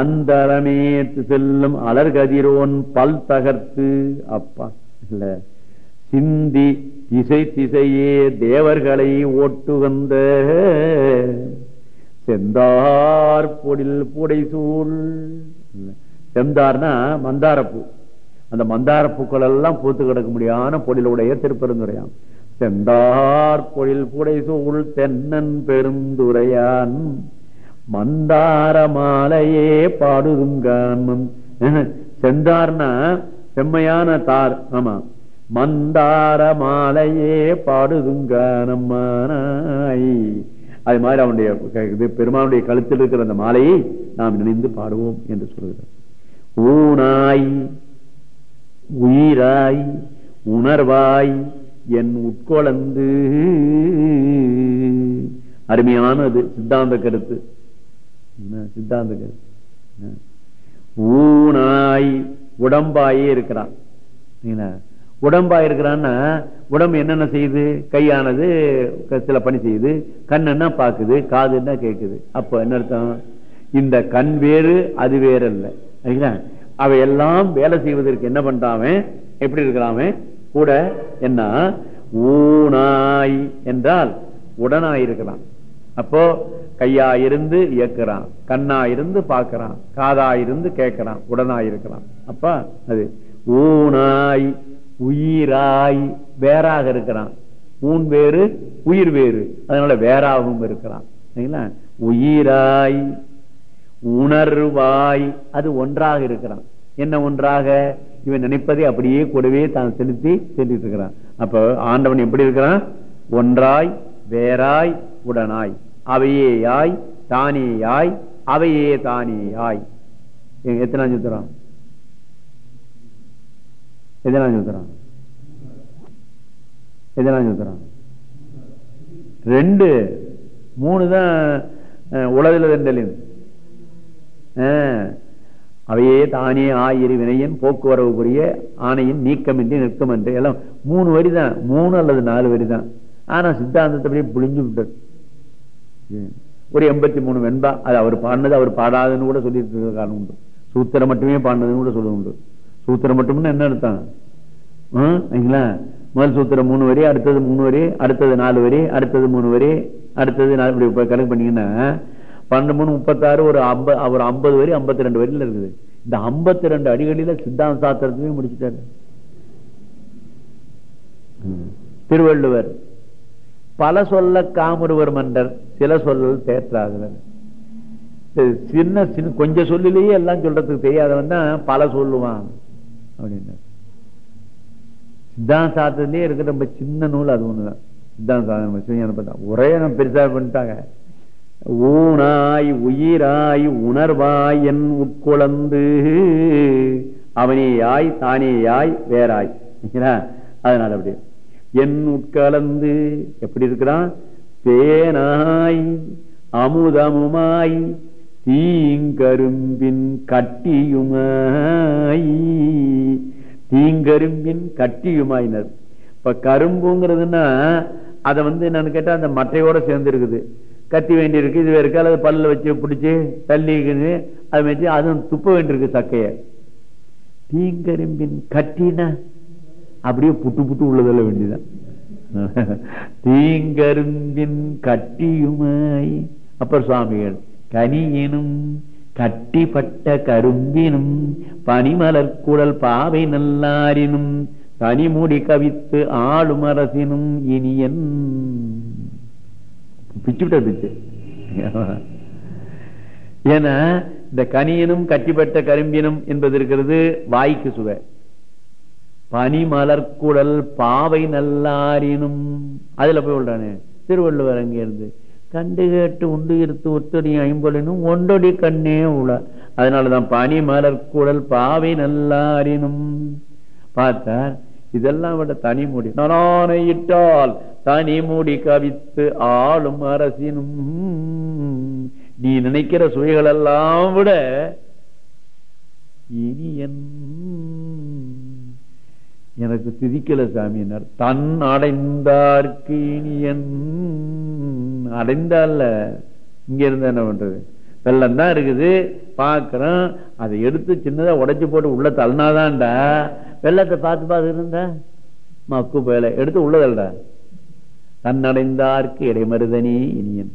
அந்தரமேத்து செல்லும் அலர்கதிரோன் பல் தகர்த்து அப்பா இல்ல சிந்தி திசை திசையே தேவர்களை ஓட்டு வந்த செந்தார் பொடில் புடைசூழ் செந்தார்னா மந்தாரப்பூ. அந்த மந்தாரப்பூக்கள் எல்லாம் பூத்து கிடக்க முடியாத பொழிலுடைய திருப்பெருந்துரையான் செந்தார் பொழில் புடைசூழ் தென்னன் பெருந்துரையான். மந்தார மாலையே பாடுதுங்கான் செந்தார்னா செம்மையான தார். ஆமா. மந்தார மாலையே பாடுதுங்கானம்மானாய் அது மாதிரி அவனுடைய இது பெருமானுடைய கழுத்தில் இருக்கிற அந்த மாலையை நாம் நினைந்து பாடுவோம் என்று சொல்கிறார் ஊனாய் உயிராய் உணர்வாய் என் உட்கொளந்து அருமையானது சித்தாந்த கருத்து. என்ன சித்தாந்த ஊனாய் உடம்பாயே இருக்கிறான். உடம்பாய் இருக்கிறான்னா உடம்பு என்னென்ன செய்யுது? கையானது சில பணி செய்யுது. கண்ணுன்னா பாக்குது காதுன்னா கேக்குது. அப்ப என்ன அர்த்தம்? இந்த கண் வேறு அது வேறு அல்ல சரிங்களா? அவையெல்லாம் வேலை செய்வதற்கு என்ன பண்றாவன் எப்படி இருக்கிறாவன் கூட என்ன? ஊனாய் என்றால் உடனாய் இருக்கிறான். அப்போ கையா இருந்து இயக்குறான் கண்ணா இருந்து பார்க்கறான் காதா இருந்து கேட்கறான் உடனாய் இருக்கிறான் அப்ப அது ஊனாய் உயிராய் வேறாக இருக்கிறான். ஊன் வேறு உயிர் வேறு. அதனால வேறாகவும் இருக்கிறான். சரிங்களா? உயிராய் உணர்வாய் அது ஒன்றாக இருக்கிறான். என்ன ஒன்றாக? இவன் நினைப்பதை அப்படியே கூடவே தான் செலுத்தி செலுத்திட்டு இருக்கிறான் அப்ப ஆண்டவன் எப்படி இருக்கிறான்? ஒன்றாய் வேறாய் உடனாய். அவையேயாய் தானேயாய் அவையே தானேயாய் எ- எத்தனாம் சுத்திரம் எதனாம் சுத்திரம் எதனாம் சுத்திரம் ரெண்டு. மூணு தான் உலகில் வெண்டலின் அவையே தானே ஆயிரு வினையன் போக்குவரவுக்குரிய ஆணையின் நீக்கமின்றி நிற்கும் என்று எல்லாம் மூணு வரி தான் மூணு அல்லது நாலு வரி தான் ஆனா சித்தாந்தத்தை அப்படியே புளிஞ்சு விட்டார் ஒரு எண்பத்தி மூணு வெண்பா அது அவர் பாடினது அவர் பாடாதுன்னு கூட சொல்லிட்டு இருக்க காரணம் உண்டு. சூத்திரம் மட்டுமே பாடினதுன்னு கூட சொல்ல உண்டு. சூத்திரம் மட்டும்னு என்ன அர்த்தம்? ஹம், முதல் சூத்திரம் மூணு வரி அடுத்தது மூணு வரி அடுத்தது நாலு வரி அடுத்தது மூணு வரி அடுத்தது நாலு இப்படி கணக்கு பண்ணீங்கன்னா பன்னெண்டு மூணு முப்பத்தாறு ஒரு ஐம்பது ஒரு ஐம்பது வரி ஐம்பத்தி ரெண்டு வரியில இருக்குது. இந்த ஐம்பத்தி ரெண்டு அடிகளில சித்தாந்த சாஸ்திரத்தையும் முடிச்சுட்டாரு. திருவள்ளுவர். பல சொல்ல காமருவர் மன்றர் சில சொல்லல் தேற்றாதவர் சின்ன சின்ன கொஞ்சம் சொல்லிலேயே எல்லாம் சொல்றதுக்கு தெரியாதவன் தான் பல சொல்லுவான் அப்படின்னு சித்தாந்த சாஸ்திரத்திலே இருக்கிற ரொம்ப சின்ன நூல் அது ஒண்ணுதான். சித்தாந்த சாதனம் ஒரே நம்ம பெருசா பண்ணிட்டாங்க. ஊனாய் உயிராய் உணர்வாய் என் உட்குழந்து அவனேயாய் தானேயாய் வேறாய். சரிங்களா? அதனால அப்படி. என் உட்கலந்து. எப்படி இருக்கிறான் தேனாய் அமுதமுமாய் தீங்கரும்பின் கட்டியுமாய். தீங்கரும்பின் கட்டியுமாயினர். இப்ப கரும்புங்கிறதுன்னா அதை வந்து என்னன்னு கேட்டா அந்த மட்டையோட சேர்ந்து இருக்குது கத்தி வேண்டி இருக்கு இது இருக்கு அல்லது பல்ல வச்சு பிடிச்சி தள்ளிக்குது அது வச்சு அதுவும் துப்ப வேண்டியிருக்கு சக்கைய. தீங்கரும்பின் கட்டினா அப்படியே புட்டு புட்டு உள்ளதல்ல வேண்டியதான் தீங்கரும்பின் கட்டியுமாய். அப்பர் சுவாமிகள் கனியினும் கட்டிப்பட்ட கரும்பினும் பனிமலர் குழல் பாவை நல்லாரினும் தனிமுடி கவித்து ஆளும் அரசினும் இனியன். பிச்சுட்ட பிச்சு. ஏன்னா இந்த கனியனும் கட்டிப்பட்ட கரும்பினும் என்பது இருக்கிறது வாய்க்கு சுவை. பனிமலர்குடல் பாவை நல்லாரினும். அதுல போய் விடுறானே திருவள்ளுவர் அங்கிருந்து. கண்டு கேட்டு உண்டு இருத்து ஒத்தடி ஐம்பொலினும் ஒன்றொடி கண்ணே உள. அதனாலதான் பனிமலர்குடல் பாவை நல்லாரினும். பார்த்தார் இதெல்லாம் விட தனிமுடி. நானே இட்டால் தனிமுடி கவித்து ஆளும் அரசினும். நீ நினைக்கிற சுவைகள் எல்லாம் விட இனியன் எனக்கு திதிக்கல சாமியினர். தன் அடைந்தார்க்கு இனியன் அடைந்தால இங்க இருந்து என்ன பண்றது? வெள்ளம் தான் இருக்குது. பாக்குறோம். அதை எடுத்து சின்னதா உடைச்சு போட்டு உள்ள தள்ளினாதான்டா. வெள்ளத்தை பார்த்து பார்த்து இருந்தா? மக்கு போயல எடுத்து உள்ளதல்டா தன்னடைந்தார்க்கு இடைமருதனே இனியன்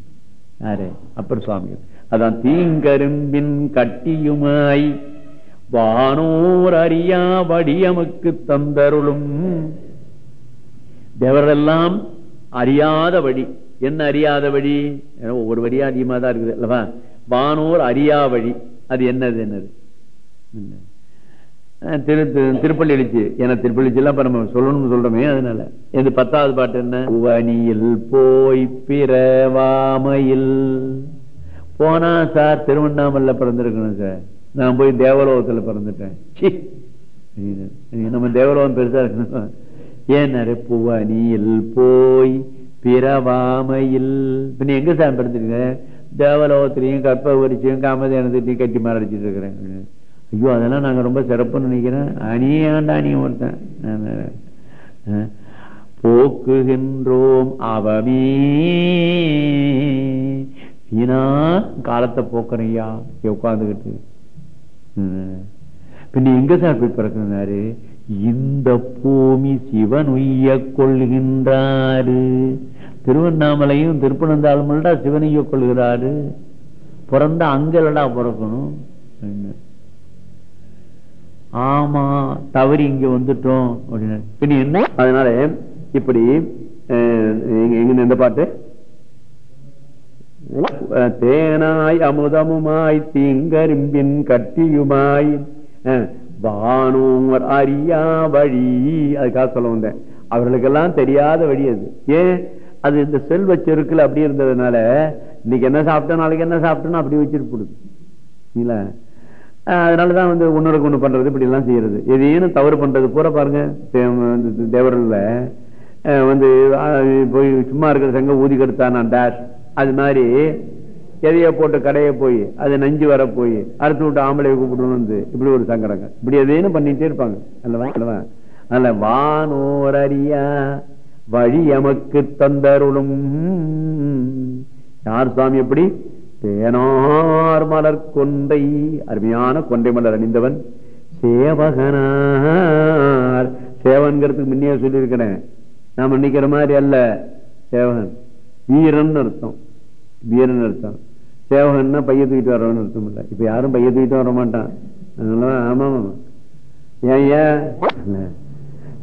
யாரு? அப்பர் சுவாமி அதான் தீங்கரும்பின் கட்டியுமாய் வானோர் அறியா வடியமுக்கு தந்தருளும். தேவரெல்லாம் அறியாத வழி. என்ன அறியாத வழி? ஒவ்வொரு வழியா அதிகமா தான் இருக்குது அல்லவா? வானோர் அறியா வழி. அது என்னது என்னது? திரு திருப்பள்ளி எழுச்சி. ஏன்னா திருப்பள்ளி எல்லாம் இப்ப நம்ம சொல்லணும்னு சொல்றோமே அதனால. இது பத்தாவது பாட்டு என்ன? உவனியில் போய் பிறவாமையில் போனா சார் திருவண்ணாமலை பிறந்திருக்கணும் சார். நான் போய் தேவலோகத்தில் பிறந்துட்டேன். நம்ம தேவலோகம் பெருசா இருக்கணும் ஏன்னாரு புவனியில் போய் பிறவாமையில். பின்ன நீ எங்க சார் பிறந்திருக்க? தேவலோகத்திலையும் கற்ப உரிச்சியும் காமதேனத்தையும் கட்டி மாரடிச்சிட்டு இருக்கிறேன். ஐயோ அதெல்லாம் நாங்க ரொம்ப சிறப்புன்னு நினைக்கிறேன். அணியாண்டா நீ ஒருத்தன். போக்குகின்றோம் அவமே. வீணா காலத்தை போக்குறையா உட்காந்துக்கிட்டு பின்ன எங்க சார் போய் பிறக்கிறாரு இந்த பூமி சிவன் உய்ய கொள்கின்றாரு. திருவண்ணாமலையும் திருப்பனந்தாளுமல்லடா சிவன் உய்ய கொள்கிறாரு. பிறந்த அங்கலடா பிறக்கணும். ஆமா தவறி இங்க வந்துட்டோம். அப்படின்னு. பின்ன என்ன? அதனால இப்படி அஹ், எங்க இந்த பாட்டு? தேனாய் அமுதமுமாய் தீங்கரும்பின் கட்டியுமாய் அஹ், வானோர் அறியா வழி அதுக்காக சொல்ல வந்தேன் அவர்களுக்கெல்லாம் தெரியாத வழி அது ஏன் அது இந்த செல்வ செருக்கில் அப்படி இருந்ததுனால இன்னைக்கு என்ன சாப்பிட்டோம் நாளைக்கு என்ன சாப்பிட்டோம் அப்படி வச்சிட்டு போடுது இல்ல அதனாலதான் வந்து ஒன்னொருக்கு ஒண்ணு பண்றது இப்படி எல்லாம் செய்யறது எதையும் தவறு பண்றது பூரா பாருங்க தே- வந்து போய் சும்மா இருக்கிற சங்க ஊதி கெடுத்தான் டேஷ் அது மாதிரி எதைய போட்டு கடையை போய் அது நஞ்சு வர போய் அடுத்து விட்டு ஆம்பளை கூப்பிடணும் வந்து இப்படி ஒரு சங்கடங்க. இப்படி எதையும் பண்ணிட்டே இருப்பாங்க. அல்லவா? அல்லவா? அல்ல வானோர் அறியா வழி எமக்கு தந்தருளும். யார் சாமி எப்படி தேனார் மலர் கொண்டை அருமையான கொண்டை மலர் அணிந்தவன். சேவகனார். சேவன்கிறதுக்கு முன்னே சொல்லியிருக்கிறேன். நாம நினைக்கிற மாதிரி அல்ல சேவகன். வீரன் அர்த்தம். வீரன் அர்த்தம். சேவகன்னா பைய தூக்கிட்டு வரவன் அர்த்தம் இல்லை. இப்ப யாரும் பைய தூக்கிட்டு வர மாட்டான். அதனால ஆமா ஆமா. ஏன் ஏன்?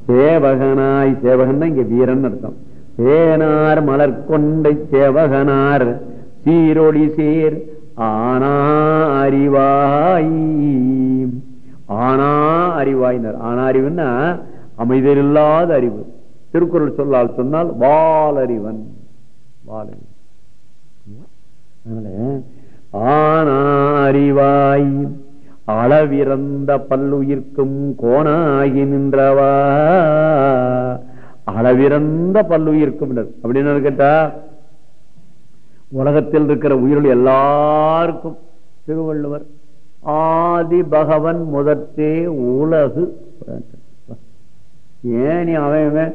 சேவகனாய் சேவகன்னா இங்க வீரன் அர்த்தம். சேனார் மலர் கொண்டை சேவகனார் சீரொளி சேர் ஆனா அறிவாய். ஆனா அறிவாயினர். ஆனா அறிவுன்னா அமைதலில்லாத அறிவு. திருக்குறள் சொல்லால் சொன்னால் வாலறிவன் வாலறிவன் அதனால ஆனாரிவாய் அளவிறந்த பல்லுயிர்க்கும் கோணாகி நின்றவா. அளவிறந்த பல்லுயிர்க்கும் அப்படின்னு கேட்டா உலகத்தில் இருக்கிற உயிர்கள் எல்லாருக்கும் திருவள்ளுவர் ஆதி பகவன் முதற்றே உலகு. ஏன் நீ அவன்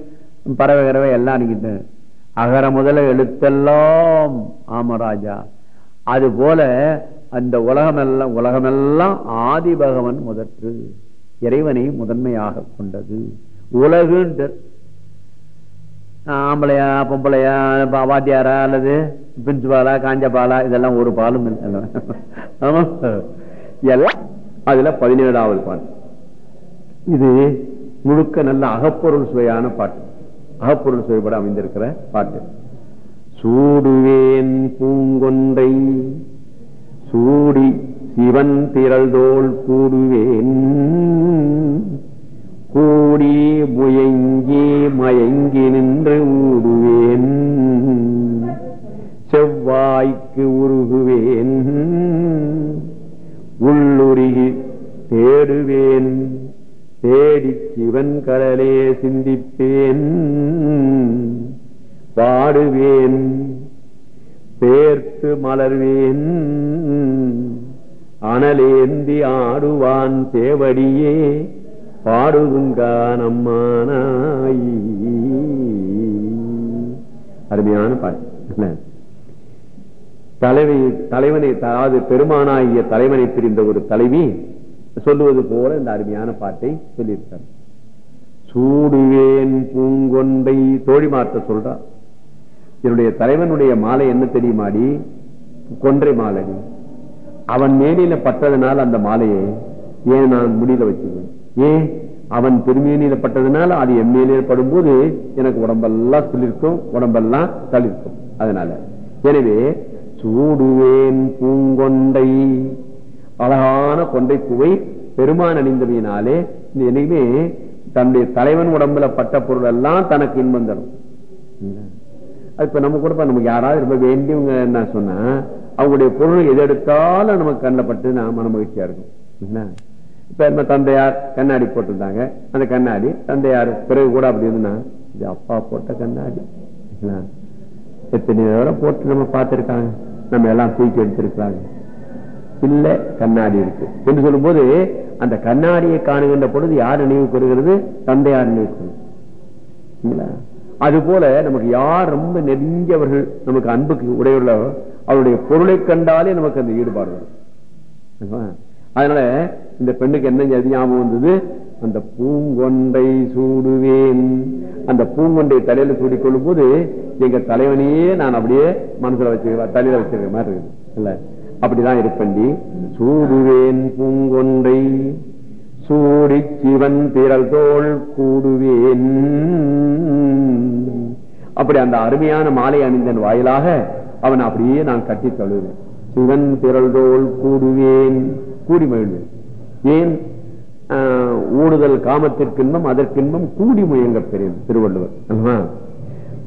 பறவை கறவை எல்லாம் அன்னைக்கிட்ட அகர முதல எழுத்தெல்லாம். ஆமராஜா அது போல அந்த உலகமெல்லாம் உலகமெல்லாம் ஆதி பகவன் முதற்று இறைவனை முதன்மையாக கொண்டது. உலகுன்ற ஆம்பளையா பொம்பளையா பா- வாத்தியாரா அல்லது பிரின்சிபாலா காஞ்சபாலா இதெல்லாம் ஒரு பாலும் இல்லை. எல்லாம் அதுல பதினேழாவது பாட்டு. இது முழுக்க நல்ல அகப்பொருள் சுவையான பாட்டு. அகப்பொருள் சுவைப்பட அமைந்திருக்கிற பாட்டு. சூடுவேன் பூங்கொன்றை சூடி சிவன் திரள்தோல் கூடுவேன். கூடி முயங்கி மயங்கி நின்று ஊடுவேன். செவ்வாய்க்கு உருகுவேன். உள்ளுருகி தேடுவேன். தேடி சிவன் கடலே சிந்திப்பேன். பாடுவேன் பேர்த்து மலர்வேன். அனலேந்தி ஆடுவான் சேவடியே பாடுதுங்கானம்மானாய் அருமையான பாட்டு. தலைவி தலைவனை அதாவது பெருமானாகிய தலைவனை பிரிந்த ஒரு தலைவி சொல்லுவது போல இந்த அருமையான பாட்டை சொல்லியிருக்கார் சூடுவேன் பூங்கொண்டை தோழி மாற்ற சொல்றார் என்னுடைய தலைவனுடைய மாலை என்ன தெரியுமாடி? கொன்றை மாலை. அவன் மேனியில பட்டதுனால அந்த மாலையை ஏன் நான் முடியல வச்சுக்குவேன்? ஏன் அவன் திருமேனியில பட்டதுனால அது என் மேலே படும்போது எனக்கு உடம்பெல்லாம் சொல்லிருக்கும் உடம்பெல்லாம் தளிர்க்கும். அதனால எனவே சூடுவேன் பூங்கொண்டை அழகான கொண்டை பூவை பெருமான் அணிந்தமையினாலே இந்த என்னைக்குமே தன்னுடைய தலைவன் உடம்புல பட்ட பொருள் எல்லாம் தனக்கு இன்பம் தரும். அது இப்ப நம்ம கூட நமக்கு யாராவது ரொம்ப வேண்டியவங்க என்ன சொன்னா அவங்களுடைய பொருள் எது எடுத்தாலும் நமக்கு கண்ணப்பட்டு நான் மன மகிழ்ச்சியா இருக்கும். என்ன? இப்ப நம்ம தந்தையார் கண்ணாடி போட்டிருந்தாங்க. அந்த கண்ணாடி தந்தையார் பிறகு கூட அப்படி இருந்தா இது அப்பா போட்ட கண்ணாடி. எத்தனை தடவை போட்டு நம்ம பார்த்திருக்காங்க. நம்ம எல்லாம் தூக்கி எடுத்திருக்காங்க இல்ல கண்ணாடி இருக்கு. என்று சொல்லும்போது அந்த கண்ணாடியை காணுகின்ற பொழுது யார் நினைவுக்கு வருகிறது தந்தையார் நினைவுக்கு அது போல நமக்கு யார் ரொம்ப நெருங்கியவர்கள் நமக்கு அன்புக்கு உடையுள்ள அவருடைய பொருளை கண்டாலே நமக்கு அந்த ஈடுபாடு வரும். அதனால இந்த பெண்ணுக்கு என்ன ஞாபகம் வந்தது? அந்த பூங்கொண்டை சூடுவேன். அந்த பூங்கொண்டை தலையில சூடிக் கொள்ளும் போது எங்க தலைவனையே நான் அப்படியே மனசுல வச்சிருக்க தலையில வச்சிருக்க மாதிரி இருக்குது. இல்ல? அப்படிதான் இருப்பண்டி. சூடுவேன் பூங்கொன்றை சூடி சிவன் திரள் தோல் கூடுவேன். அப்படி அந்த அருமையான மாலை அணிந்தன் வாயிலாக அவன் அப்படியே நான் கட்டி தழுவேன். சிவன் திரள் தோல் கூடுவேன். கூடி மகிழ்வேன். ஏன்? ஆஹ், ஊடுதல் காமத்திற்கின்பம் அதற்கின்பம் கூடி முயங்க பெரியது திருவள்ளுவர்.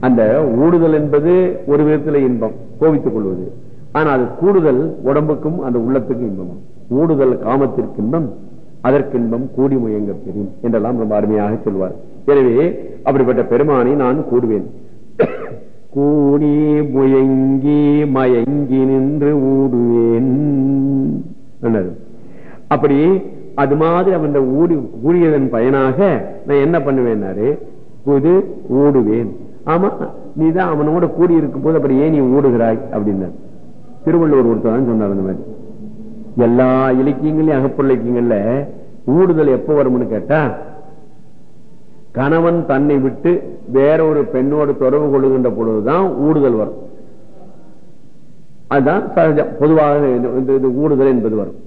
அந்த ஊடுதல் என்பது ஒரு விதத்தில் இன்பம் கோவித்துக் கொள்வது. ஆனா அது கூடுதல் உடம்புக்கும் அந்த உள்ளத்துக்கும் இன்பம். ஊடுதல் காமத்திற்கு இன்பம் அதற்கின்பம் கூடி முயங்க பெறும் என்றெல்லாம் ரொம்ப அருமையாக சொல்வார். எனவே அப்படிப்பட்ட பெருமானை நான் கூடுவேன். கூடி முயங்கி மயங்கி நின்று ஊடுவேன் அப்படி அது மாதிரி அவன் ஊடி கூடியதன் பயனாக நான் என்ன பண்ணுவேன்னாரு? இது ஊடுவேன். ஆமா நீதான் அவனோட கூடி இருக்கும் போது அப்படி ஏன் நீ ஊடுகிறாய்? அப்படின்னாரு. திருவள்ளுவர் ஒருத்தர் சொன்னார் அந்த மாதிரி. எல்லா இலக்கியங்களையும் அகப்பொருள் இலக்கியங்கள்ல ஊடுதல் எப்ப வரும்னு கேட்டா கணவன் தன்னை விட்டு வேற ஒரு பெண்ணோடு தொடர்பு கொள்ளுகின்ற பொழுதுதான் ஊடுதல் வரும். அதுதான் சகஜம் பொதுவாக இது ஊடுதல் என்பது வரும்.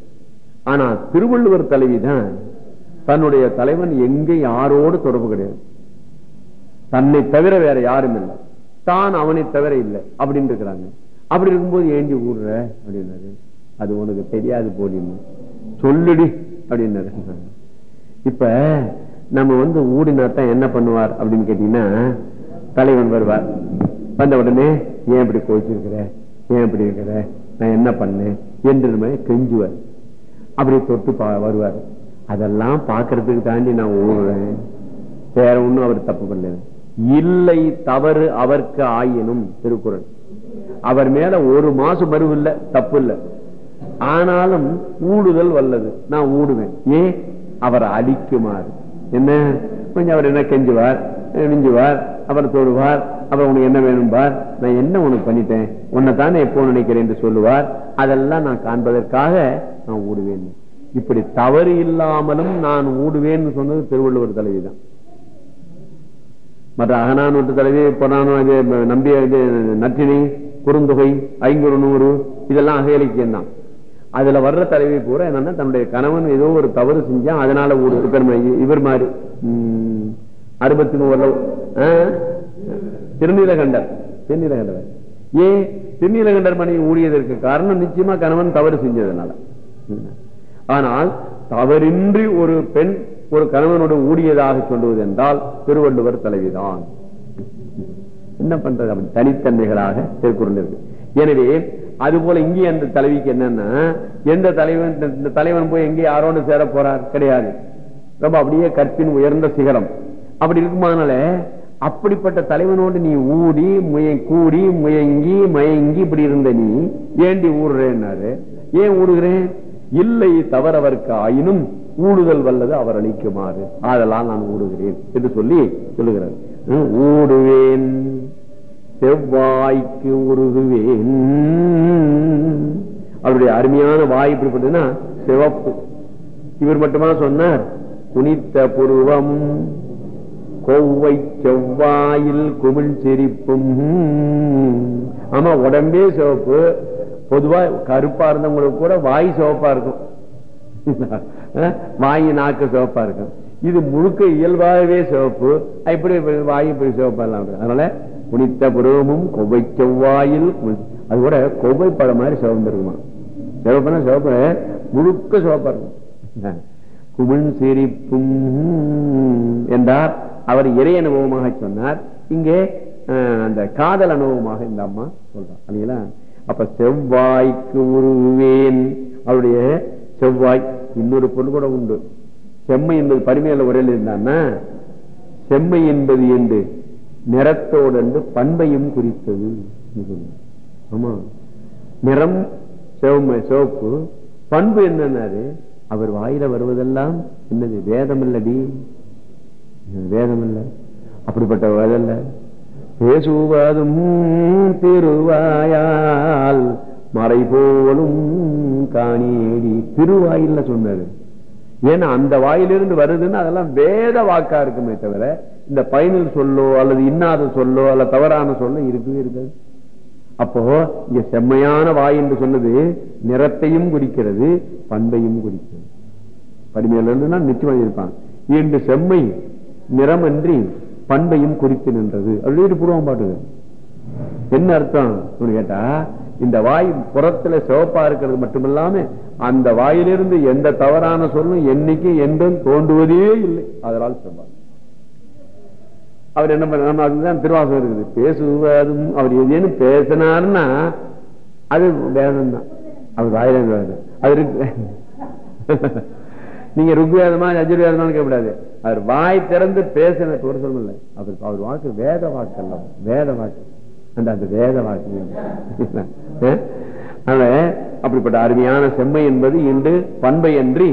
ஆனா திருவள்ளுவர் தலைவிதான் தன்னுடைய தலைவன் எங்கே யாரோடு தொடர்பு கிடையாது. தன்னை தவிர வேற யாரும் இல்லை. தான் அவனை தவிர இல்லை அப்படின்னு இருக்கிறாங்க. அப்படி இருக்கும்போது ஏண்டி ஊடுற அப்படின்னாரு. அது உனக்கு தெரியாது போடின்னு சொல்லுடி அப்படின்னாரு. இப்ப நம்ம வந்து ஊடினாத்தான் என்ன பண்ணுவார் அப்படின்னு கேட்டீங்கன்னா தலைவன் வருவார். வந்த உடனே ஏன் இப்படி கோச்சிருக்கிற ஏன் இப்படி இருக்கிற? நான் என்ன பண்ணேன்? என்று கெஞ்சுவார். அப்படி தொட்டு பா- வருவார். அதெல்லாம் பாக்குறதுக்கு தாண்டி நான் ஊடுறேன் வேற ஒண்ணும் அவர் தப்பு பண்ணல. இல்லை தவறு அவருக்கு ஆயினும் திருக்குறள். அவர் மேல ஒரு மாசம் மறுவு இல்ல தப்பு இல்ல. ஆனாலும் ஊடுதல் வல்லது. நான் ஊடுவேன். ஏன் அவரை அடிக்குமாறு. என்ன? கொஞ்சம் அவர் என்ன கெஞ்சுவார் நெஞ்சுவார் அவர் தொடுவார் அவர் உனக்கு என்ன வேணும்பார்? நான் என்ன உனக்கு பண்ணிட்டேன்? உன்னை தானே எப்போ நினைக்கிறேன் என்று சொல்லுவார். அதெல்லாம் நான் காண்பதற்காக நான் ஊடுவேன். இப்படி தவறு இல்லாமலும் நான் ஊடுவேன்னு சொன்னது திருவள்ளுவர் தலைவிதான். மற்ற அகனானூட்டு தலைவி புறானு இது நம்பிய நற்றினை குறுந்தொகை ஐங்குறு நூறு இதெல்லாம் அக இலக்கியம் தான் அதுல வர்ற தலைவி பூரா என்னன்னா தன்னுடைய கணவன் ஏதோ ஒரு தவறு செஞ்சா அதனால ஒரு இப்ப இவர் மாதிரி உம், அறுபத்தி மூணு திருநீலகண்டர் திருநீலகண்டர் ஏன்? திருநீலகண்டர் மணி ஊழியதற்கு காரணம் நிச்சயமா கணவன் தவறு செஞ்சதுனால. ஆனால் தவறின்றி ஒரு பெண் ஒரு கணவனோடு ஊழியதாக சொல்லுவது என்றால் திருவள்ளுவர் தலைவிதான். என்ன பண்றது? அப்படி தனித்தன்மைகளாக திருக்குறள் இருக்கு எனவே அது போல இங்கே அந்த தலைவிக்கு என்னன்னா எந்த தலைவன் இந்த தலைவன் போய் எங்கே யாரோடு சேர போறார்? கிடையாது. ரொம்ப அப்படியே கற்பின் உயர்ந்த சிகரம். அப்படி இருக்குமானால அப்படிப்பட்ட தலைவனோடு நீ ஊடி முய கூடி முயங்கி மயங்கி இப்படி இருந்த நீ ஏண்டி ஊடுறேன்னாரு ஏன் ஊடுகிறேன் இல்லை தவறவர்க்கு ஆயினும் ஊடுதல் வல்லது அவர் அளிக்குமாறு. ஆதலால் நான் ஊடுகிறேன் என்று சொல்லி சொல்லுகிறார். ஊடுவேன். செவ்வாய்க்கு உருகுவேன். அவருடைய அருமையான வாய் இப்படிப்பட்டதுன்னா சிவப்பு. இவர் மட்டுமா சொன்னார்? குனித்த புருவம் கொவ்வை செவ்வாயில் குமிழ் சிரிப்பும். ஆமா உடம்பே சிவப்பு. பொதுவா கருப்பா இருந்தவங்களுக்கு கூட வாய் சிவப்பா இருக்கும். வாய் நாக்கு சிவப்பா இருக்கும். இது முழுக்க இயல்பாகவே சிவப்பு. இப்படி வாய் இப்படி சிவப்பா இல்லாம அதனால குனித்த புருவமும் கொவ்வை செவ்வாயில் குமிழ்- அது கூட கொவ்வை பழம் மாதிரி சிவந்திருக்குமா சிவப்புனா சிவப்பு முழுக்க சிவப்பா இருக்கும். குமிழ் சிரிப்பும் என்றார். அவர் இறை அனுபவமாக சொன்னார். இங்கே அஹ், அந்த காதல் அனுபவமாக இந்த அம்மா சொல்றார். இல்லைங்களா அப்ப செவ்வாய்க்கு உருவேன். அவருடைய செவ்வாய் இன்னொரு பொருள் கூட உண்டு. செம்மை என்பது பருமையில உரையில் இருந்தான்னா செம்மை என்பது என்று நிறத்தோடு பண்பையும் குறித்தது. ஆமா. நிறம் சிவமை சிவப்பு. பண்பு என்னன்னாரு? அவர் வாயில வருவதெல்லாம் என்னது வேதம் இல்லடி வேதம் இல்ல அப்படிப்பட்ட வேதம் பேசுவதும் திருவாயால் மறை போலும் காணியேடி திருவாயில்ல சொன்னாரு. ஏன்னா அந்த வாயிலிருந்து வருதுன்னு அதெல்லாம் வேத வாக்கா இருக்குமே தவிர இந்த பயனில் சொல்லோ அல்லது இன்னாத சொல்லோ அல்ல தவறான சொல்ல இருக்கவே இருக்காது. அப்போ இங்க செம்மையான வாய் என்று சொன்னது நிறத்தையும் குறிக்கிறது பண்பையும் குறிக்கிறது. பரிமையில இருந்துன்னா நிச்சயம் இருப்பான் இன்று செம்மை நிறமன்றி பண்பையும் குறித்து நின்றது. அப்படின்னு பூர்வம் பாட்டுது என்ன அர்த்தம் கேட்டா இந்த வாய் புறத்துல சிவப்பா இருக்கிறது மட்டுமில்லாம அந்த வாயிலிருந்து எந்த தவறான சொல்லும் என்னைக்கு என்றும் தோன்றுவதே இல்லை. அதனால் செவ்வாய் அவர் என்ன பண்ண அதுதான் திருவாசகம் இருக்குது. பேசுவதும் அவர் ஏதேனும் பேசினார்னா அது வேதம் தான் அவர் வாயில வேதம் அது இருக்கு. நீங்க ருக்வேதமா யஜுர்வேதமா கேட்கக்கூடாது. அவர் வாய் திறந்து பேசின ஒரு சொல்லல அவர் அவர் வாக்கு வேத வாக்கு அல்ல வேத வாக்கு. அந்த அந்த வேத வாக்கு. அதனால அப்படிப்பட்ட அருமையான செம்மை என்பது இன்று பண்பை அன்றி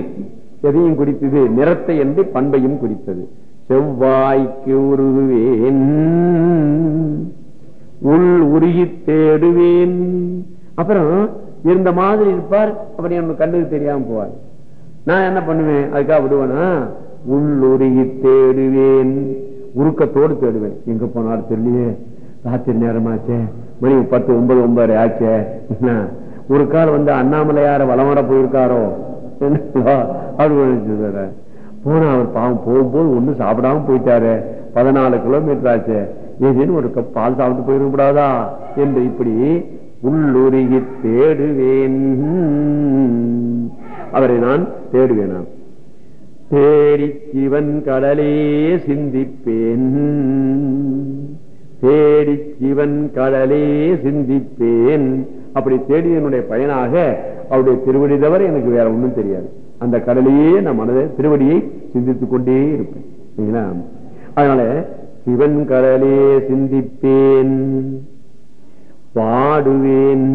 எதையும் குறித்தது. நிறத்தை அன்றி பண்பையும் குறித்தது. செவ்வாய்க்கு உருகுவேன். உள் உருகி தேடுவேன். அப்புறம் இருந்த மாதிரி இருப்பார் அப்புறம் எனக்கு கண்ணுக்கு தெரியாம போவார். நான் என்ன பண்ணுவேன்? அதுக்காக விடுவேனா? உள்ளுருகி தேடுவேன். உருக்கத்தோடு தேடுவேன். எங்க போனாலும் தெரியலையே. ராத்திரி நேரமாச்சே. மணி பத்து ஒன்பது ஒன்பது ஆச்சே. என்ன, ஒரு கால் வந்து அண்ணாமலையார வலம் வர போயிருக்காரோ? என்ன, அப்படி போனா அவர் பாவம் போகும்போது ஒண்ணு சாப்பிடாம போயிட்டாரு. பதினாலு கிலோமீட்டர் ஆச்சு. ஏதேனும் ஒரு கப் பால் சாப்பிட்டு போயிருக்க கூடாதா என்று இப்படி உள்ளுருகி தேடுவேன். அவரை நான் தேடுவேன்? தேடி சிவன் கடலே சிந்திப்பேன். தேடி சிவன் கடலே சிந்திப்பேன். அப்படி தேடியனுடைய பயனாக அவருடைய திருவடி தவிர எனக்கு வேற ஒண்ணும் தெரியாது. அந்த கடலையே நான் மனதை திருவடியை சிந்தித்துக் கொண்டே இருப்பேன். சரிங்களா? அதனால சிவன் கடலே சிந்திப்பேன் பாடுவேன்.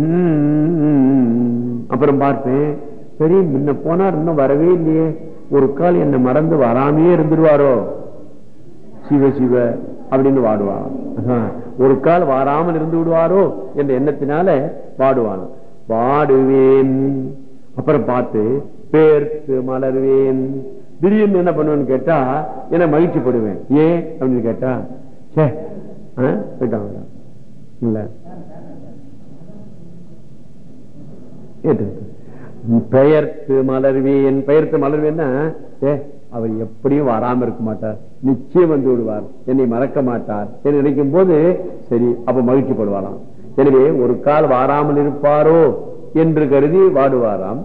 அப்புறம் பார்ப்பேன் சரி முன்ன போனார் இன்னும் வரவே இல்லையே. ஒரு கால் என்ன மறந்து வராமையே இருந்துருவாரோ? சிவ சிவ அப்படின்னு வாடுவான் ஒரு கால் வாராமல் இருந்து விடுவாரோ என்ற எண்ணத்தினால வாடுவான் வாடுவேன் அப்புறம் பார்த்து பேர்த்து மலர்வேன். திடீர்னு என்ன பண்ணுவேன்னு கேட்டா என்ன மகிழ்ச்சிப்படுவேன் ஏன் அப்படின்னு கேட்டா சே போயிட்டாங்க இல்ல. பெயர்த்து மலர்வேன். பெயர்த்து மலர்வேன்னா ஏ அவர் எப்படியும் வராம இருக்க மாட்டார். நிச்சயம் வந்து விடுவார். என்னை மறக்க மாட்டார். என்று நினைக்கும் போது சரி அப்ப மகிழ்ச்சிப்படுவாராம். எனவே ஒரு கால் வாராமல் இருப்பாரோ என்று கருதி வாடுவாராம்.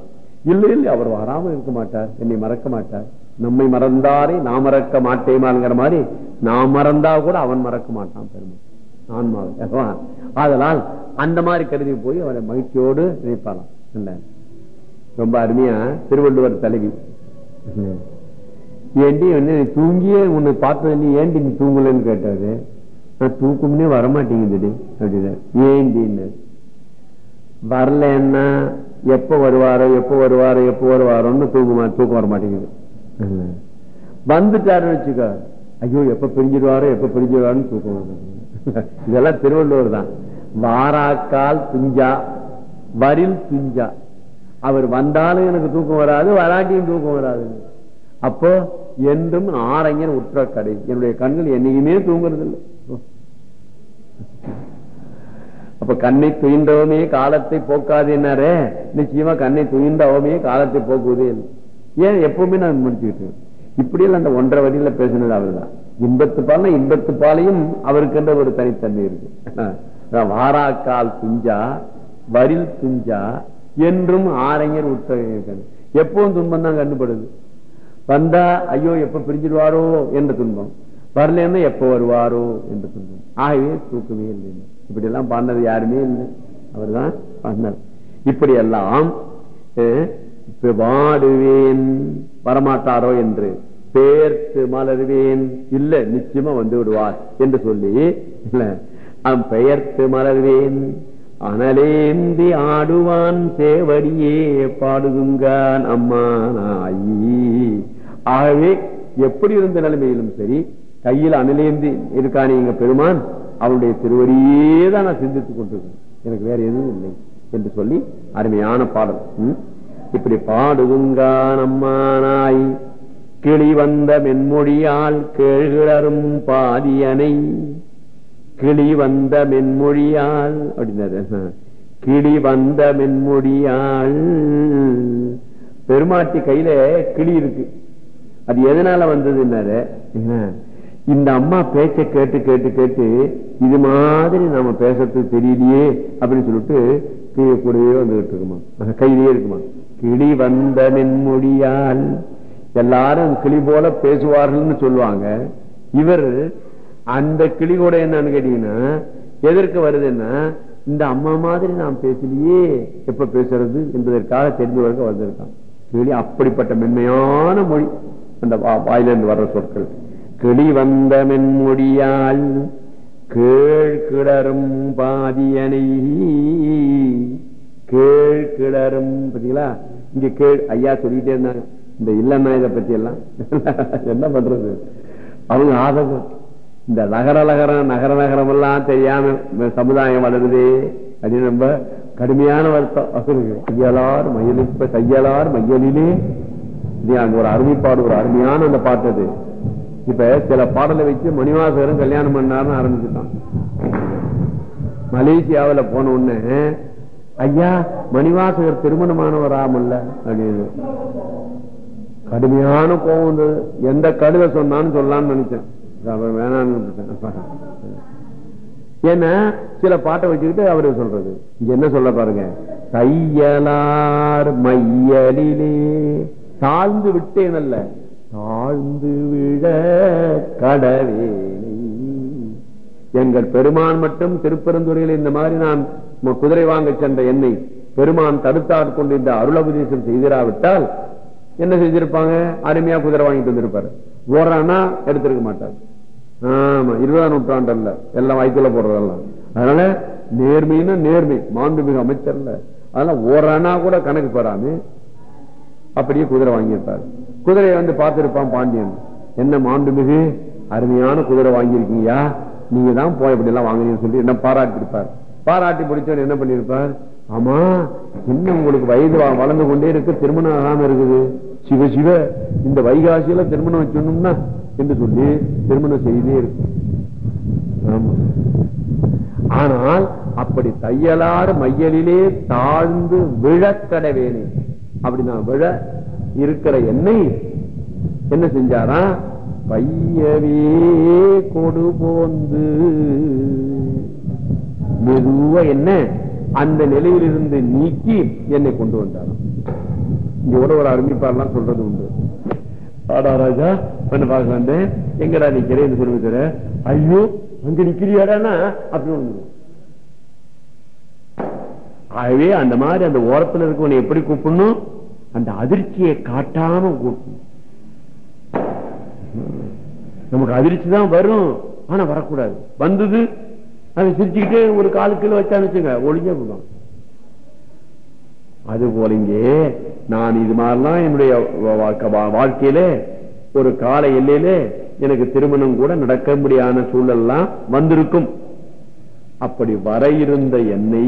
இல்லை இல்லை அவர் வராமல் இருக்க மாட்டார் என்னை மறக்க மாட்டார். நம்மை மறந்தாரே நான் மறக்க மாட்டேமாங்கிற மாதிரி நான் மறந்தா கூட அவன் மறக்க மாட்டான் பெருமை. ஆன்மாவை அதனால் ஆதலால் அந்த மாதிரி கருதி போய் அவரை மகிழ்ச்சியோடு நினைப்பாராம் இல்ல ரொம்ப அருமையா திருவள்ளுவர் தலைவி. ஏண்டி என்ன தூங்கியே உன்னை பார்த்தது நீ ஏண்டி நீ தூங்கலன்னு கேட்டாரு நான் தூக்கம்னே வரமாட்டேங்குதுடி அப்படின்னு ஏண்டின்னு வரலன்னா எப்ப வருவாரோ எப்ப வருவாரோ எப்ப வருவாரோன்னு தூக்குமா தூக்கம் வர மாட்டேங்குது. வந்துட்டாருன்னு வச்சுக்கோ. ஐயோ எப்ப பிரிஞ்சிடுவாரோ எப்ப பிரிஞ்சிடுவாருன்னு தூக்கம் வருது இதெல்லாம் திருவள்ளுவர் தான். வாராக்கால் துஞ்சா வரில் துஞ்சா. அவர் வந்தாலும் எனக்கு தூக்கம் வராது வராட்டியும் தூக்கம் வராது. அப்போ என்றும் ஆரங்கன் உற்ற கடை. என்னுடைய கண்கள் என்னைக்குமே தூங்குறது இல்லை அப்ப கண்ணை துயின்றவமே காலத்தை போக்காதுன்னாரே நிச்சயமா கண்ணை துயின்றவமே காலத்தை போக்குவதே இல்லை ஏன் எப்பவுமே நான் முடிச்சுக்கிட்டு இப்படியெல்லாம் அந்த ஒன்றரை வரியில பேசினது அவர்தான். இன்பத்து பால்னா இன்பத்து பாலையும் அவருக்குன்ற ஒரு தனித்தன்மை இருக்கு. வாராக்கால் துஞ்சா வரில் துஞ்சா என்றும் ஆரைஞர் உற்ற எப்பவும் துன்பம் தான் கண்டுபடுது. வந்தா ஐயோ எப்ப பிரிஞ்சிடுவாரோ என்ற துன்பம். வரலன்னா எப்ப வருவாரோ என்ற துன்பம். ஆகவே தூக்கமே இல்லை. இப்படி எல்லாம் பாடினது யாருமே இல்லை. அவர் தான் பாடினார். இப்படி எல்லாம் பாடுவேன் வரமாட்டாரோ என்று பேர்த்து மலர்வேன். இல்ல நிச்சயமா வந்து விடுவார் என்று சொல்லி இல்ல பெயர்த்து மலர்வேன். அனலேந்தி ஆடுவான் சேவடியே பாடுதுங்கான் அம்மா நாயி ஆகவே எப்படி இருந்த நிலைமையிலும் சரி கையில் அணிலேந்தி இருக்கானே எங்க பெருமான் அவருடைய திருவடியே தான் நான் சிந்தித்துக் கொண்டிருக்கேன். எனக்கு வேற எதுவும் இல்லை என்று சொல்லி அருமையான பாடல். இப்படி பாடுதுங்கான் அம்மா நாய் கிளி வந்த மென்மொழியால் கேழ்கிழரும் பாதியனை. கிளி வந்த மென்மொழியால் அப்படின்னாரு. கிளி வந்த மென்மொழியால் பெருமாட்டி கையில கிளி இருக்கு. அது எதனால வந்ததுன்னாரு? இந்த அம்மா பேச்ச கேட்டு கேட்டு கேட்டு இது மாதிரி நாம பேசுறது தெரியலையே அப்படின்னு சொல்லிட்டு கீழே கூடவே வந்துகிட்டு இருக்குமா? கையிலேயே இருக்குமா? கிளி வந்த நின்மொழியால் எல்லாரும் கிளி போல பேசுவார்கள்னு சொல்லுவாங்க. இவர் அந்த கிளி கூட என்னன்னு கேட்டீங்கன்னா எதற்கு வருதுன்னா இந்த அம்மா மாதிரி நாம் பேசலையே எப்ப பேசுறது என்பதற்காக தெரிஞ்சவர்கள் வந்திருக்கான். கிளி அப்படிப்பட்ட மென்மையான மொழி. அந்த வாயிலிருந்து வர்ற சொற்கள். கிளி வந்த மென்மொழியால் கேள் கிளரும் பாதியனை. கேழ்கிடரும் பார்த்தீங்களா? இங்க கேள் ஐயா சொல்லிட்டே இருந்தாங்க. இந்த இல்லன்னா இதை பத்தி எல்லாம் என்ன பண்றது? அவங்க ஆதகம் இந்த நகர நகரம் நகர நகரம் எல்லாம் தெரியாம சமுதாயம் வளருதே அப்படின்னு ரொம்ப கடுமையான வருத்தம். கையலார் மயிலிப்ப கையலார் மையலிலே. அங்க ஒரு அருமைப்பாடு ஒரு அருமையான அந்த பாட்டு அது. இப்ப சில பாடலை வச்சு மணிவாசகரும் கல்யாணம் பண்ணாருன்னு ஆரம்பிச்சுட்டான். மலேசியாவில் போன உடனே ஐயா மணிவாசகர் திருமணமானவராமல்ல? அப்படின்னு கடுமையான கோபம் வந்தது. எந்த கடுவை சொன்னான்னு சொல்லலாம்னு நினைச்சேன். வேணான்னு ஏன்னா சில பாட்டை வச்சுக்கிட்டு அவரு சொல்றது. இங்க என்ன சொல்ல பாருங்க. தையலார் மையலிலே தாழ்ந்து விட்டேன் அல்ல தாழ்ந்து விழ கடவேனை எங்கள் பெருமான் மட்டும் திருப்பெருந்துறையில் இந்த மாதிரி நான் குதிரை வாங்க சென்ற என்னை பெருமான் தடுத்தாற் கொண்டு இந்த அருளபதேசம் செய்திராவிட்டால் என்ன செஞ்சிருப்பாங்க? அருமையா குதிரை வாங்கிட்டு வந்திருப்பாரு. ஓரானா எடுத்திருக்க மாட்டார். ஆமா இருபதாம் நூற்றாண்டு அல்ல எல்லாம் வாய்க்குள்ள போடுறதெல்லாம். அதனால நேர்மைன்னா நேர்மை மாண்புமிகு அமைச்சர்ல. அதெல்லாம் ஓரானா கூட கணக்கு பெறாம அப்படியே குதிரை வாங்கியிருப்பாரு குதிரையை வந்து பார்த்திருப்பான் பாண்டியன். என்ன மாண்புமிகு அருமையான குதிரை வாங்கியிருக்கீங்கயா நீங்க தான் போய் இப்படி எல்லாம் வாங்கினீங்கன்னு சொல்லி என்ன பாராட்டி இருப்பார் பாராட்டி பிடிச்சவன் என்ன பண்ணிருப்பார் ஆமா இன்னும் உங்களுக்கு வயது வளர்ந்து கொண்டே இருக்கு திருமணம் ஆகாம இருக்குது. சிவ சிவ இந்த வைகாசியில திருமணம் வச்சோம்னா என்று சொல்லி திருமணம் செய்தே இருக்கு. ஆமா. ஆனால் அப்படி தையலாறு மையலிலே தாழ்ந்து விழக்கடவேனே அப்படி நான் விழ இருக்கிற என்னை என்ன செஞ்சாரா? பையவே கொடு போந்து. மெதுவா என்ன? அந்த நிலையிலிருந்து நீக்கி என்னை கொண்டு வந்தாராம் இங்க கூட ஒரு அருமைப்பாரெல்லாம் சொல்றது உண்டு. ஆடா ராஜா பண்ண பார்க்க வந்தேன்? எங்கடா நிக்கிறேன் சொல்லி ஐயோ அங்க நிக்கிறியாடானா அப்படின்னு வந்துடும் ஆகவே அந்த மாதிரி அந்த ஓரத்தில் இருக்கவனை எப்படி கூப்பிடணும்? அந்த அதிர்ச்சியை காட்டாம கூப்பிடணும் நமக்கு அதிர்ச்சி தான் வரும் ஆனா வரக்கூடாது. வந்தது அதை சிரிச்சுக்கிட்டு ஒரு காலு கீழே வச்சான்னு வச்சுங்க ஒளிஞ்ச போதும் அது போல இங்கே நான் இது மாதிரிலாம் என்னுடைய வாழ்க்கையில ஒரு கால எல்லையில எனக்கு திருமணம் கூட நடக்க முடியாத சூழல்லாம் வந்திருக்கும். அப்படி வர இருந்த என்னை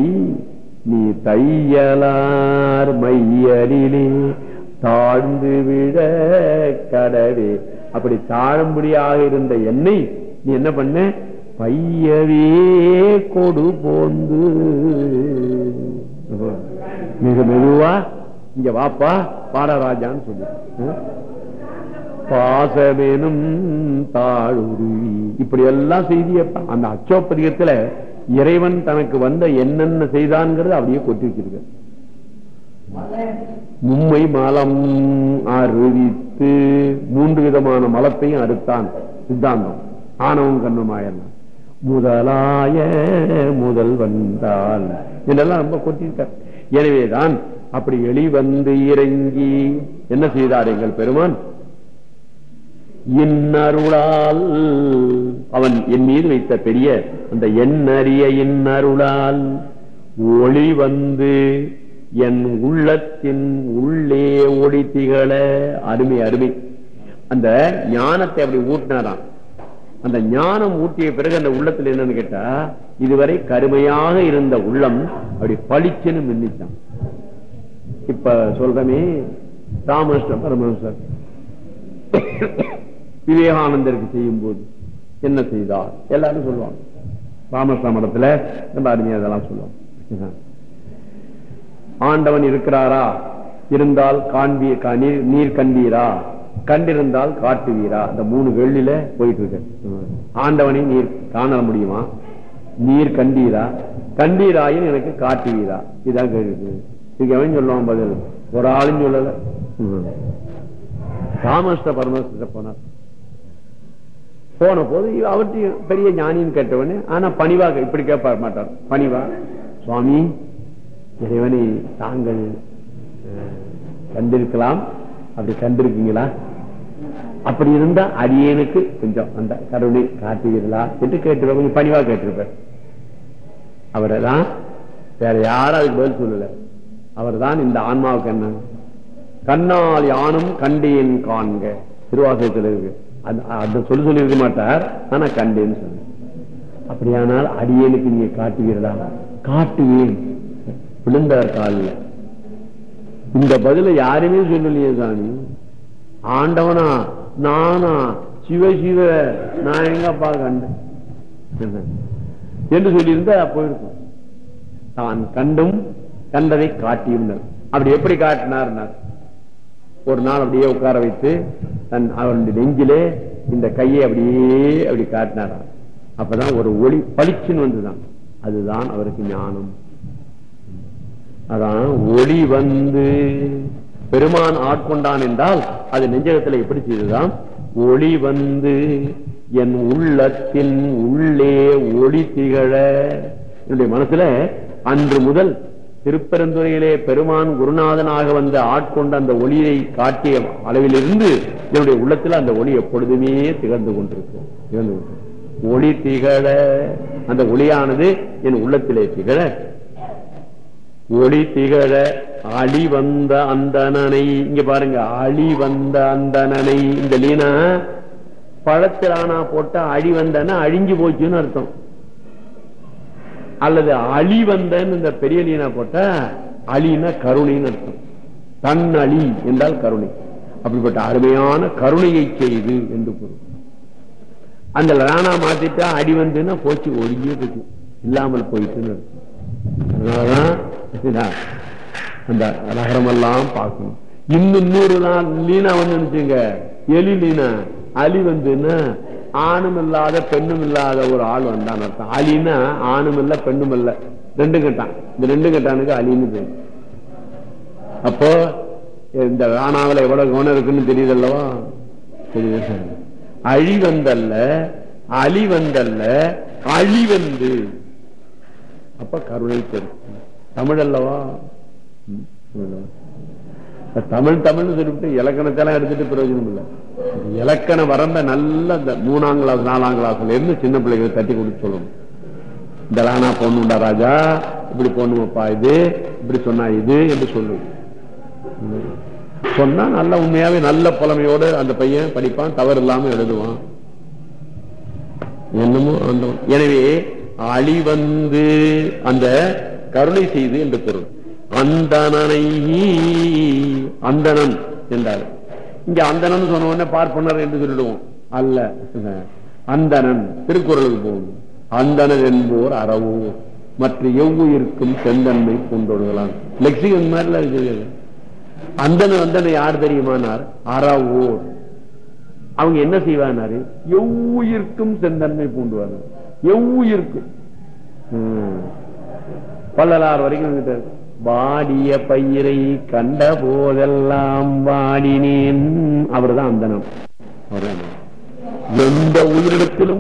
நீ தையலார் மையலிலே தாழ்ந்து விட கடவே. அப்படி தாழும்படியாக இருந்த என்னை நீ என்ன பண்ண? பையவே கொடு போந்து. மிக மெதுவா இங்க வாப்பா பாடராஜான்னு சொல்லு. ம்? பாசமெனும் தாழுருவி இப்படி எல்லாம் செய்தியப்பா அந்த அச்சோப்பதிகத்துல இறைவன் தனக்கு வந்த என்னென்ன செய்தான்ங்கிறது அப்படியே கொட்டி வச்சிருக்க மும்மை மலம் அறுவித்து மூன்று விதமான மலத்தையும் அறுத்தான் சித்தாந்தம். ஆணவம் கண்ணுமாயெல்லாம் முதலாய முதல் வந்தால். இதெல்லாம் ரொம்ப கொட்டியிருக்கார் எனவேதான் அப்படி எளி வந்து இறங்கி என்ன செய்தார் எங்கள் பெருமான்? இன்னருளால். அவன் என் மீது வைத்த பெரிய அந்த எண்ணறிய இன்னருளால். ஒளி வந்து என் உள்ளத்தின் உள்ளே ஒளி திகழ. அருமை அருமை. அந்த ஞானத்தை அப்படி ஊட்டினாராம். அந்த ஞானம் ஊட்டிய பிறகு அந்த உள்ளத்துல என்னன்னு கேட்டா இதுவரை கருமையாக இருந்த உள்ளம் அப்படி பளிச்சுன்னு மின்னிச்சான். இப்ப சொல்றமே ராமகிருஷ்ண பரமஹம்சர். விவேகானந்தருக்கு செய்யும் போது என்ன செய்தார்? எல்லாரும் சொல்லுவாங்க. ராமகிருஷ்ண மடத்துல ரொம்ப அருமையா அதெல்லாம் சொல்லுவாங்க. ஆண்டவன் இருக்கிறாரா? இருந்தால் காண்பிய நீர்- கண்டீரா? கண்டிருந்தால் காட்டுவீரா? இந்த மூணு வெள்ளில போயிட்டு இருக்கு ஆண்டவனை நீர் காண முடியுமா? நீர் கண்டீரா? கண்டீராயின் எனக்கு காட்டுவீரா? இதான் கேள்வி. இதுக்கு எவன் சொல்லுவான் பதில்? ஒரு ஆளும் சொல்லல. ம். ராமகிருஷ்ண பரமஹம்சர்கிட்ட போனார். போன போது அவற்றையும் பெரிய ஞானின்னு கேட்டவனே ஆனா பணிவா இப்படி கேட்ப மாட்டார். பணிவா? சுவாமி இறைவனை தாங்கள் அஹ், கண்டிருக்கலாம் அப்படி கண்டிருக்கீங்களா அப்படி இருந்தா அடியனுக்கு கொஞ்சம் அந்த கருணை காட்டுவீர்களா என்று கேட்டிருப்ப கொஞ்சம் பணிவா கேட்டிருப்பார் அவரை தான் வேற யாரும் அதுக்கு பதில் சொல்லல. அவர்தான் இந்த ஆன்மாவுக்கு என்ன? கண்ணால் யானும் கண்டேன் காண்க. திருவாசகத்தில் இருக்கு. அந்த- சொல்லி சொல்லி இருக்க மாட்டார். ஆனா கண்டேன்னு சொன்ன அப்படியானால் அடியேனுக்கு நீங்க காட்டுவீர்களா? காட்டுவேன். விழுந்தார் காலில். இந்த பதில யாருமே சொல்லலையே சாமி. ஆண்டவனா? நானா? சிவ சிவ. நான் எங்கப்பா கண்டேன். என்று சொல்லியிருந்தா போயிருக்கும். தான் கண்டும் கண்டதை காட்டியும் அப்படி எப்படி காட்டினார் ஒரு நாள் அப்படியே உட்கார வைத்து தன் அவருடைய நெஞ்சிலே இந்த கையை அப்படியே அப்படி காட்டினாராம் அப்பதான் ஒரு ஒளி பளிச்சுன்னு வந்துதான் அதுதான் அவருக்கு ஞானம். அதான் ஒளி வந்து பெருமான் ஆட்கொண்டான் என்றால் அது நெஞ்சகத்துல எப்படி செய்ததுதான்? ஒளி வந்து என் உள்ளத்தின் உள்ளே ஒளி திகழ. என்னுடைய மனசுல அன்று முதல் திருப்பெருந்துறையிலே பெருமான் குருநாதனாக வந்த ஆட்கொண்ட அந்த ஒளியை காட்டிய அளவிலிருந்து என்னுடைய உள்ளத்துல அந்த ஒளி எப்பொழுதுமே திகழ்ந்து கொண்டிருக்கும். திகழ்ந்து ஒளி திகழ. அந்த ஒளியானது என் உள்ளத்திலே திகழ. ஒளி திகழ. அழி வந்த அந்தனனை இங்க பாருங்க. அழி வந்த அந்தனனை இந்த லீனா பழத்திலானா போட்டா அழி வந்தன அழிஞ்சு போச்சுன்னு அர்த்தம். அல்லது அழி வந்தன்னு இந்த பெரிய லீனா போட்டா அழினா கருணைன்னு அர்த்தம். தன் அழி என்றால் கருணை. அப்படிப்பட்ட அருமையான கருணையை செய்து என்று பொருள். அந்த ராணா மாத்திட்டா அடி வந்துன்னா போச்சு ஒழுங்கியே போச்சு இல்லாமல் போயிட்டுன்னு அதனாலதான் என்ன, அந்த நகரமெல்லாம் பார்க்கணும். இன்னும் இன்னொரு நாள் லீனா வந்து நினைச்சுங்க. எலி லீனா அலி வந்துன்னா ஆணும் இல்லாத பெண்ணும் இல்லாத ஒரு ஆள் வந்தான் அர்த்தம். அலின்னா ஆணும் இல்ல பெண்ணும் இல்ல ரெண்டு கட்டான். இந்த ரெண்டு கட்டானுக்கு அலின்னு பேரு. அப்போ இந்த ராணாவில எவ்வளவு கவனம் இருக்குன்னு தெரியுது அல்லவா தெரியுது அழி வந்தல்ல அழி வந்தல்ல அழி வந்து. அப்ப கருணை பெரும் தமிழ் அல்லவா தமிழ். தமிழ் தமிழ்னு சொல்லிவிட்டு இலக்கணத்தெல்லாம் எடுத்துட்டு பிரயோஜனம் இல்லை இலக்கண வரம்ப நல்ல இந்த மூணாம் கிளாஸ் நாலாம் கிளாஸ்ல இருந்து சின்ன பிள்ளைகளை தட்டி கொடுத்து சொல்லணும். இந்த லானா பொண்ணுண்டா ராஜா இப்படி பொண்ணுப்பா இது இப்படி சொன்னா இது என்று சொல்லுவோம் சொன்னா நல்ல உண்மையாவே நல்ல புலமையோடு அந்த பையன் படிப்பான் தவறு இல்லாம எழுதுவான். என்னமோ அந்த எனவே அழிவந்து அந்த கருணை செய்து என்று பொருள். அந்தனனை அந்தணன் என்றார் இங்க அந்தனன் சொன்ன உடனே பார்ப்பனர் என்று சொல்லிடுவோம். அல்ல. அந்தணன் திருக்குறளுக்கு போகும். அந்தணன் என்போர் அறவோ மற்ற எவ்வுயிருக்கும் செந்தன்மை கொண்டொழுகலாம். லெக்சிகன் மாதிரிலாம் இருக்குது அந்தன வந்தன யார் தெரியுமானார்? அறவோர். அவங்க என்ன செய்வானாரு? எவ்வுயிருக்கும் செந்தன்மை பூண்டுவாங்க எவ்வுயிருக்கும். பல்லலாறு வரைக்கும் வந்துட்டாரு. வாடிய பயிரை கண்ட போதெல்லாம் வாடினேன். அவர்தான் அந்தனம். எந்த உயிரிடத்திலும்